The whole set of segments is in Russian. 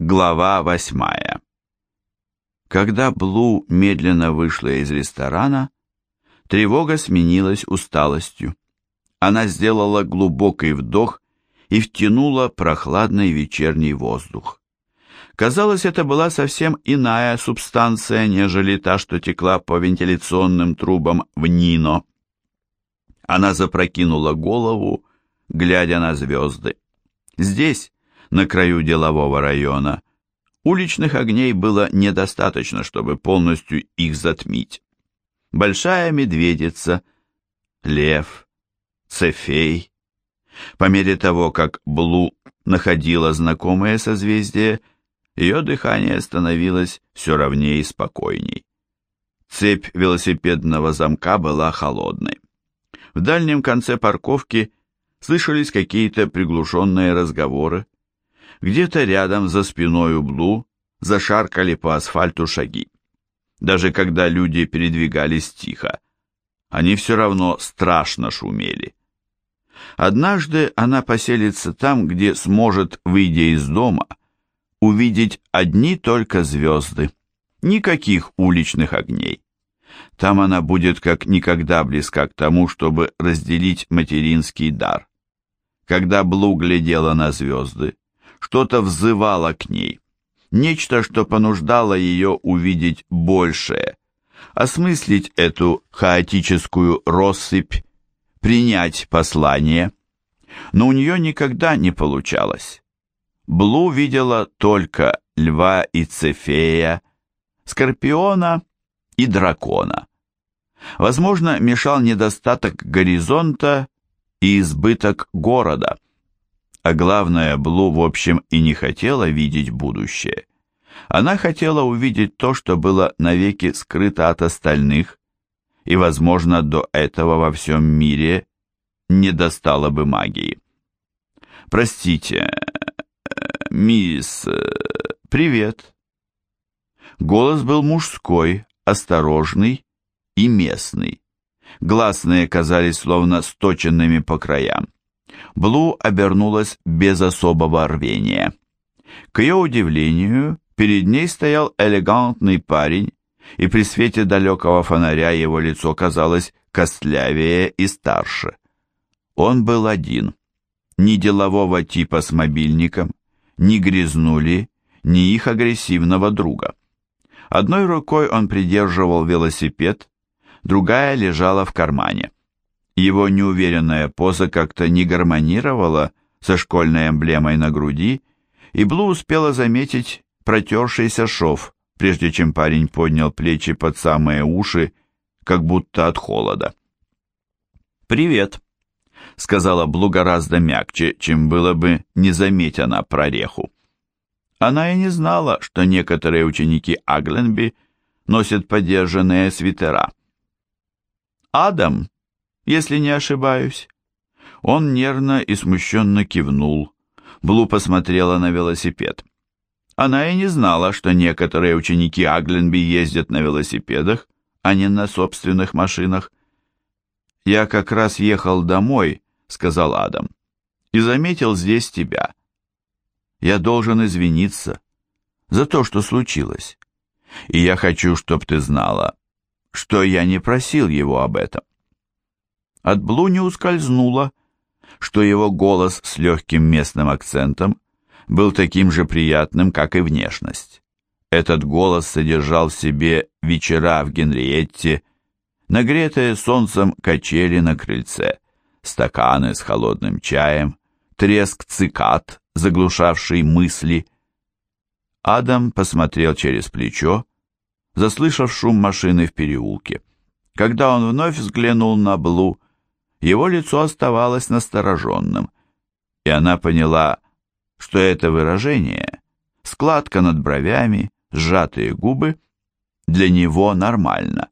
Глава восьмая Когда Блу медленно вышла из ресторана, тревога сменилась усталостью. Она сделала глубокий вдох и втянула прохладный вечерний воздух. Казалось, это была совсем иная субстанция, нежели та, что текла по вентиляционным трубам в Нино. Она запрокинула голову, глядя на звезды. Здесь, на краю делового района, уличных огней было недостаточно, чтобы полностью их затмить. Большая медведица, лев, цефей. По мере того, как Блу находила знакомые созвездия, ее дыхание становилось все ровнее и спокойней. Цепь велосипедного замка была холодной. В дальнем конце парковки слышались какие-то приглушенные разговоры. Где-то рядом за спиной у Блу зашаркали по асфальту шаги. Даже когда люди передвигались тихо, они все равно страшно шумели. Однажды она поселится там, где сможет, выйдя из дома, увидеть одни только звезды, никаких уличных огней. Там она будет как никогда близка к тому, чтобы разделить материнский дар. Когда Блу глядела на звезды, что-то взывало к ней, нечто, что понуждало ее увидеть большее, осмыслить эту хаотическую россыпь, принять послание. Но у нее никогда не получалось. Блу видела только льва и цефея, скорпиона и дракона. Возможно, мешал недостаток горизонта и избыток города. А главное, Блу, в общем, и не хотела видеть будущее. Она хотела увидеть то, что было навеки скрыто от остальных, и, возможно, до этого во всем мире не достало бы магии. «Простите, мисс... Привет». Голос был мужской, осторожный и местный. Гласные казались словно сточенными по краям. Блу обернулась без особого рвения. К ее удивлению, перед ней стоял элегантный парень, и при свете далекого фонаря его лицо казалось костлявее и старше. Он был один, ни делового типа с мобильником, ни грязнули, ни их агрессивного друга. Одной рукой он придерживал велосипед, другая лежала в кармане. Его неуверенная поза как-то не гармонировала со школьной эмблемой на груди, и Блу успела заметить протершийся шов, прежде чем парень поднял плечи под самые уши, как будто от холода. «Привет», — сказала Блу гораздо мягче, чем было бы, не заметь она прореху. Она и не знала, что некоторые ученики Агленби носят подержанные свитера. «Адам, если не ошибаюсь». Он нервно и смущенно кивнул. Блу посмотрела на велосипед. Она и не знала, что некоторые ученики Агленби ездят на велосипедах, а не на собственных машинах. «Я как раз ехал домой», — сказал Адам, — «и заметил здесь тебя. Я должен извиниться за то, что случилось, и я хочу, чтобы ты знала, что я не просил его об этом». От Блу не ускользнуло, что его голос с легким местным акцентом был таким же приятным, как и внешность. Этот голос содержал в себе вечера в Генриетте, нагретые солнцем качели на крыльце, стаканы с холодным чаем, треск цикад, заглушавший мысли. Адам посмотрел через плечо, заслышав шум машины в переулке. Когда он вновь взглянул на Блу, его лицо оставалось настороженным, и она поняла, что это выражение, складка над бровями, сжатые губы, для него нормально.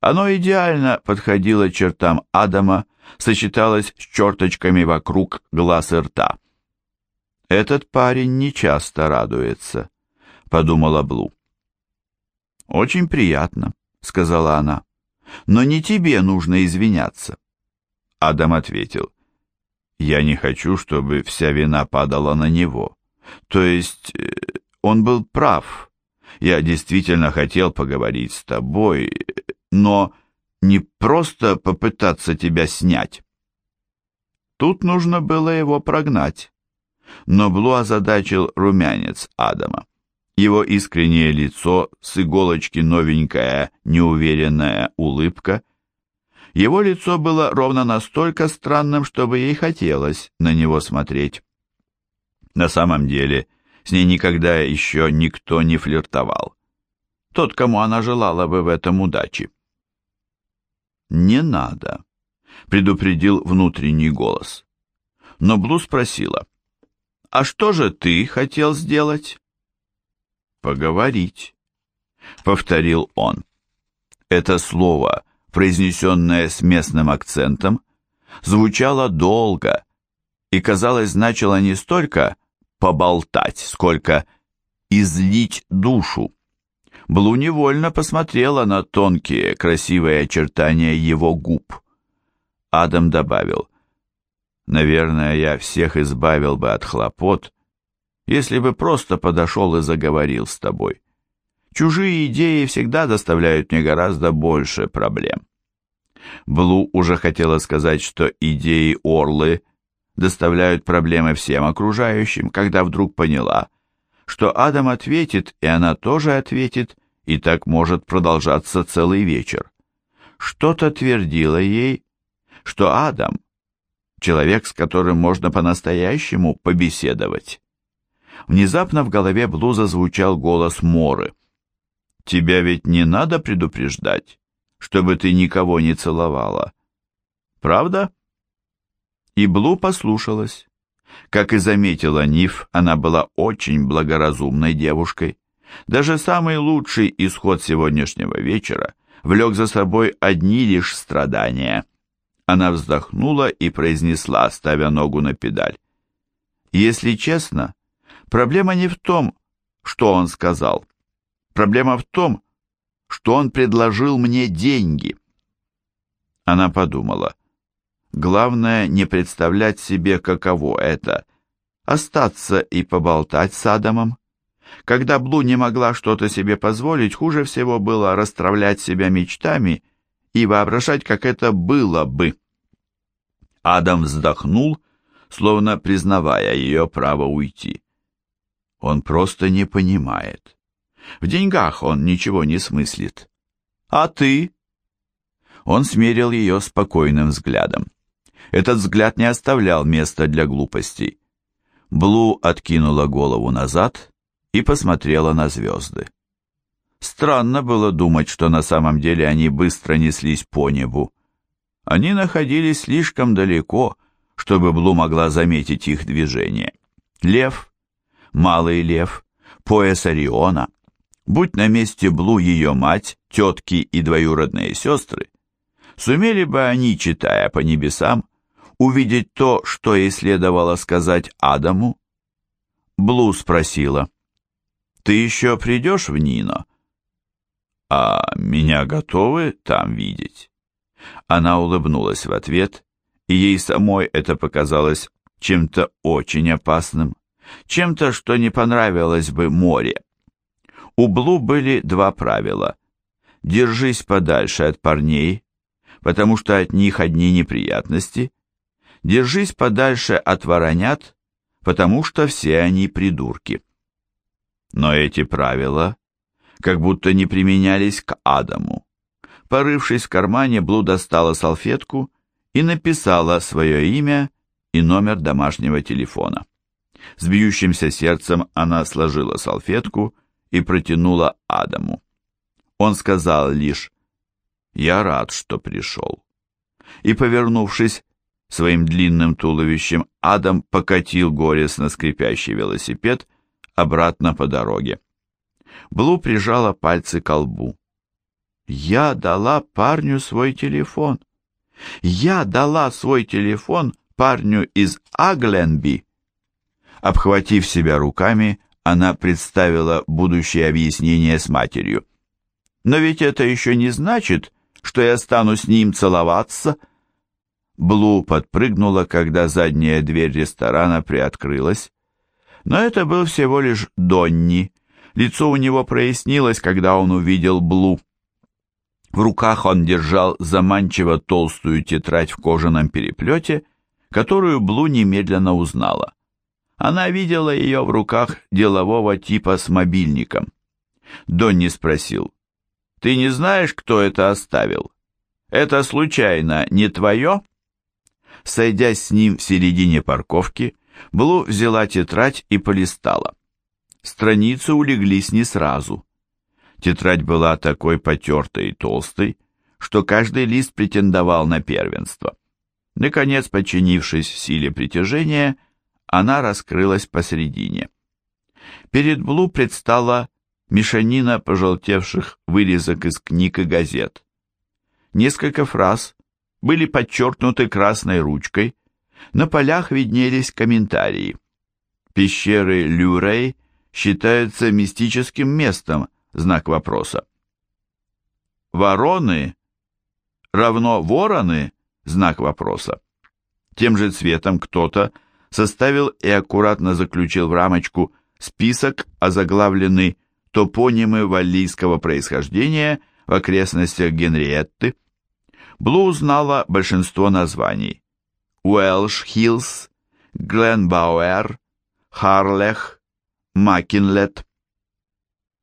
Оно идеально подходило чертам Адама, сочеталось с черточками вокруг глаз и рта. «Этот парень нечасто радуется», — подумала Блу. «Очень приятно», — сказала она, — «но не тебе нужно извиняться. Адам ответил, «Я не хочу, чтобы вся вина падала на него. То есть э, Он был прав. Я действительно хотел поговорить с тобой, но не просто попытаться тебя снять. Тут нужно было его прогнать. Но Блу озадачил румянец Адама. Его искреннее лицо, с иголочки новенькая, неуверенная улыбка. Его лицо было ровно настолько странным, чтобы ей хотелось на него смотреть. На самом деле, с ней никогда еще никто не флиртовал. Тот, кому она желала бы в этом удачи. «Не надо», предупредил внутренний голос. Но Блу спросила, «А что же ты хотел сделать?» «Поговорить», — повторил он. Это слово, произнесенное с местным акцентом, звучало долго и, казалось, значило не столько «поболтать», сколько «излить душу». Блу невольно посмотрела на тонкие, красивые очертания его губ. Адам добавил, «Наверное, я всех избавил бы от хлопот, если бы просто подошел и заговорил с тобой. Чужие идеи всегда доставляют мне гораздо больше проблем». Блу уже хотела сказать, что идеи Орлы доставляют проблемы всем окружающим, когда вдруг поняла, что Адам ответит, и она тоже ответит, и так может продолжаться целый вечер. Что-то твердило ей, что Адам — человек, с которым можно по-настоящему побеседовать. Внезапно в голове Блу зазвучал голос Моры. «Тебя ведь не надо предупреждать, чтобы ты никого не целовала. Правда?» И Блу послушалась. Как и заметила Ниф, она была очень благоразумной девушкой. Даже самый лучший исход сегодняшнего вечера влек за собой одни лишь страдания — она вздохнула и произнесла, ставя ногу на педаль. Если честно, проблема не в том, что он сказал. Проблема в том, что он предложил мне деньги. Она подумала. Главное не представлять себе, каково это — остаться и поболтать с Адамом. Когда Блу не могла что-то себе позволить, хуже всего было расстравлять себя мечтами и воображать, как это было бы. Адам вздохнул, словно признавая ее право уйти. Он просто не понимает. В деньгах он ничего не смыслит. А ты? Он смерил ее спокойным взглядом. Этот взгляд не оставлял места для глупостей. Блу откинула голову назад и посмотрела на звезды. Странно было думать, что на самом деле они быстро неслись по небу. Они находились слишком далеко, чтобы Блу могла заметить их движение. Лев, малый лев, пояс Ориона. Будь на месте Блу ее мать, тетки и двоюродные сестры, сумели бы они, читая по небесам, увидеть то, что ей следовало сказать Адаму? Блу спросила, «Ты еще придешь в Нино?» «А меня готовы там видеть?» Она улыбнулась в ответ, и ей самой это показалось чем-то очень опасным, чем-то, что не понравилось бы море. У Блу были два правила. Держись подальше от парней, потому что от них одни неприятности. Держись подальше от воронят, потому что все они придурки. Но эти правила как будто не применялись к Адаму. Порывшись в кармане, Блу достала салфетку и написала свое имя и номер домашнего телефона. С бьющимся сердцем она сложила салфетку и протянула Адаму. Он сказал лишь «Я рад, что пришел». И, повернувшись своим длинным туловищем, Адам покатил горестно скрипящий велосипед обратно по дороге. Блу прижала пальцы к лбу. Я дала парню свой телефон. Я дала свой телефон парню из Агленби. Обхватив себя руками, она представила будущее объяснение с матерью. Но ведь это еще не значит, что я стану с ним целоваться. Блу подпрыгнула, когда задняя дверь ресторана приоткрылась. Но это был всего лишь Донни. Лицо у него прояснилось, когда он увидел Блу. В руках он держал заманчиво толстую тетрадь в кожаном переплете, которую Блу немедленно узнала. Она видела ее в руках делового типа с мобильником. Донни спросил, «Ты не знаешь, кто это оставил? Это случайно не твое?» Сойдясь с ним в середине парковки, Блу взяла тетрадь и полистала. Страницы улеглись не сразу. Тетрадь была такой потертой и толстой, что каждый лист претендовал на первенство. Наконец, подчинившись силе притяжения, она раскрылась посредине. Перед Блу предстала мешанина пожелтевших вырезок из книг и газет. Несколько фраз были подчеркнуты красной ручкой, на полях виднелись комментарии. Пещеры Люрей считаются мистическим местом, знак вопроса. Вороны равно вороны, знак вопроса. Тем же цветом кто-то составил и аккуратно заключил в рамочку список, озаглавленный «Топонимы валлийского происхождения в окрестностях Генриетты». Блу узнала большинство названий. Уэлш-Хиллз, Гленбауэр, Харлех, Макинлет.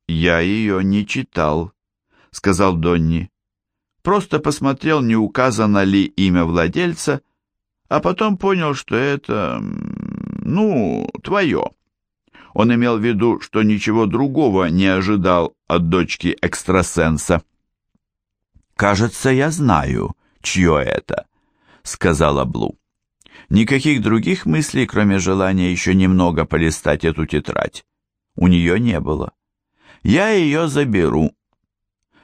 «Я ее не читал», — сказал Донни. «Просто посмотрел, не указано ли имя владельца, а потом понял, что это, ну, твое». Он имел в виду, что ничего другого не ожидал от дочки экстрасенса. «Кажется, я знаю, чье это», — сказала Блу. Никаких других мыслей, кроме желания еще немного полистать эту тетрадь, у нее не было. «Я ее заберу».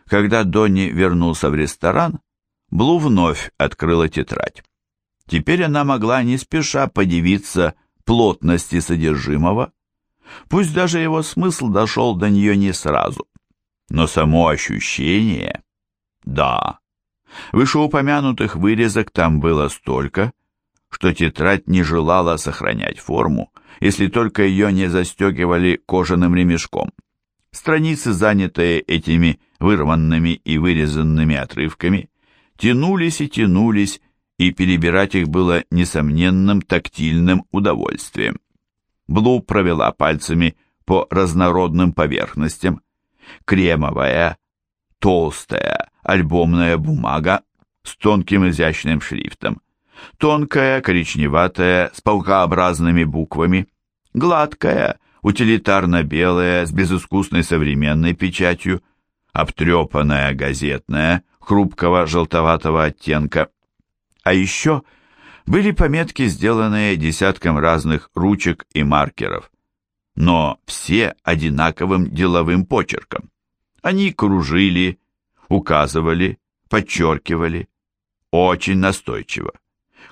Когда Донни вернулся в ресторан, Блу вновь открыла тетрадь. Теперь она могла не спеша подивиться плотности содержимого, пусть даже его смысл дошел до нее не сразу. Но само ощущение... Да, вышеупомянутых вырезок там было столько, что тетрадь не желала сохранять форму, если только ее не застегивали кожаным ремешком. Страницы, занятые этими вырванными и вырезанными отрывками, тянулись и тянулись, и перебирать их было несомненным тактильным удовольствием. Блу провела пальцами по разнородным поверхностям. Кремовая, толстая, альбомная бумага с тонким изящным шрифтом, тонкая, коричневатая, с паукообразными буквами, гладкая, утилитарно-белая, с безыскусной современной печатью, обтрепанная, газетная, хрупкого желтоватого оттенка. А еще были пометки, сделанные десятком разных ручек и маркеров, но все одинаковым деловым почерком. Они кружили, указывали, подчеркивали, очень настойчиво.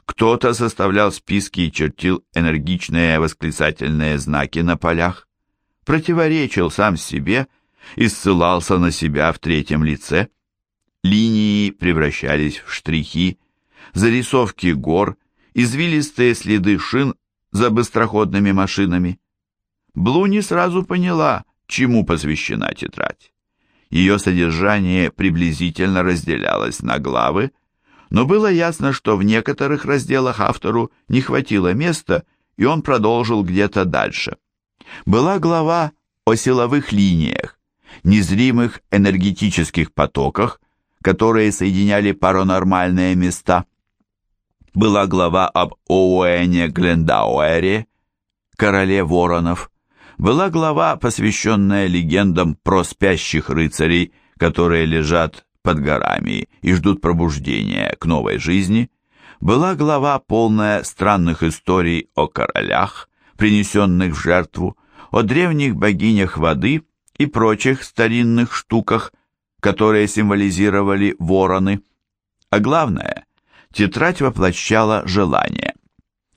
Кто-то составлял списки и чертил энергичные восклицательные знаки на полях, противоречил сам себе и ссылался на себя в третьем лице. Линии превращались в штрихи, зарисовки гор, извилистые следы шин за быстроходными машинами. Блу не сразу поняла, чему посвящена тетрадь. Ее содержание приблизительно разделялось на главы, но было ясно, что в некоторых разделах автору не хватило места, и он продолжил где-то дальше. Была глава о силовых линиях, незримых энергетических потоках, которые соединяли паранормальные места. Была глава об Оуэне Глендауэре, короле воронов. Была глава, посвященная легендам про спящих рыцарей, которые лежат под горами и ждут пробуждения к новой жизни, была глава, полная странных историй о королях, принесенных в жертву, о древних богинях воды и прочих старинных штуках, которые символизировали вороны. А главное, тетрадь воплощала желание.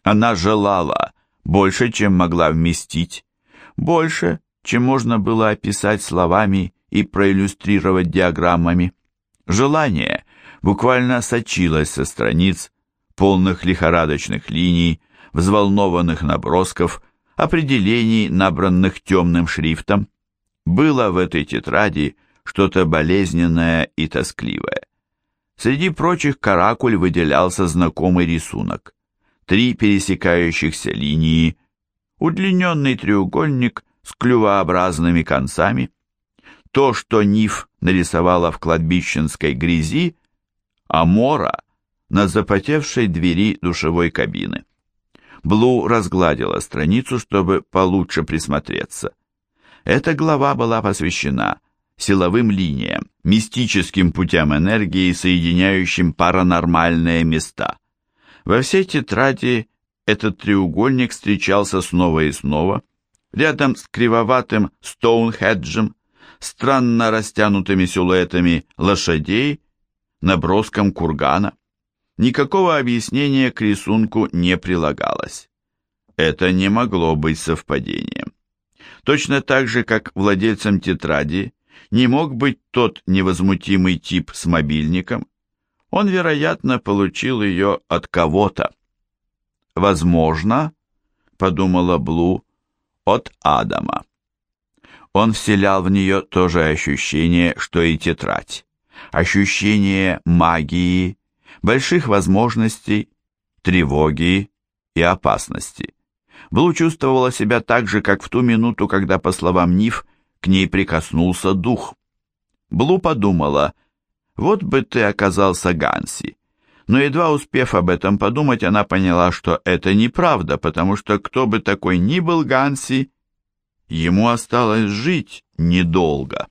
Она желала больше, чем могла вместить, больше, чем можно было описать словами и проиллюстрировать диаграммами. Желание буквально сочилось со страниц, полных лихорадочных линий, взволнованных набросков, определений, набранных темным шрифтом. Было в этой тетради что-то болезненное и тоскливое. Среди прочих каракуль выделялся знакомый рисунок. Три пересекающихся линии, удлиненный треугольник с клювообразными концами. То, что Ниф нарисовала в кладбищенской грязи, а Мора на запотевшей двери душевой кабины. Блу разгладила страницу, чтобы получше присмотреться. Эта глава была посвящена силовым линиям, мистическим путям энергии, соединяющим паранормальные места. Во всей тетради этот треугольник встречался снова и снова, рядом с кривоватым Стоунхеджем, странно растянутыми силуэтами лошадей, наброском кургана. Никакого объяснения к рисунку не прилагалось. Это не могло быть совпадением. Точно так же, как владельцем тетради не мог быть тот невозмутимый тип с мобильником, он, вероятно, получил ее от кого-то. Возможно, подумала Блу, от Адама. Он вселял в нее то же ощущение, что и тетрадь. Ощущение магии, больших возможностей, тревоги и опасности. Блу чувствовала себя так же, как в ту минуту, когда, по словам Ниф, к ней прикоснулся дух. Блу подумала, вот бы ты оказался Ганси. Но едва успев об этом подумать, она поняла, что это неправда, потому что кто бы такой ни был Ганси, ему осталось жить недолго.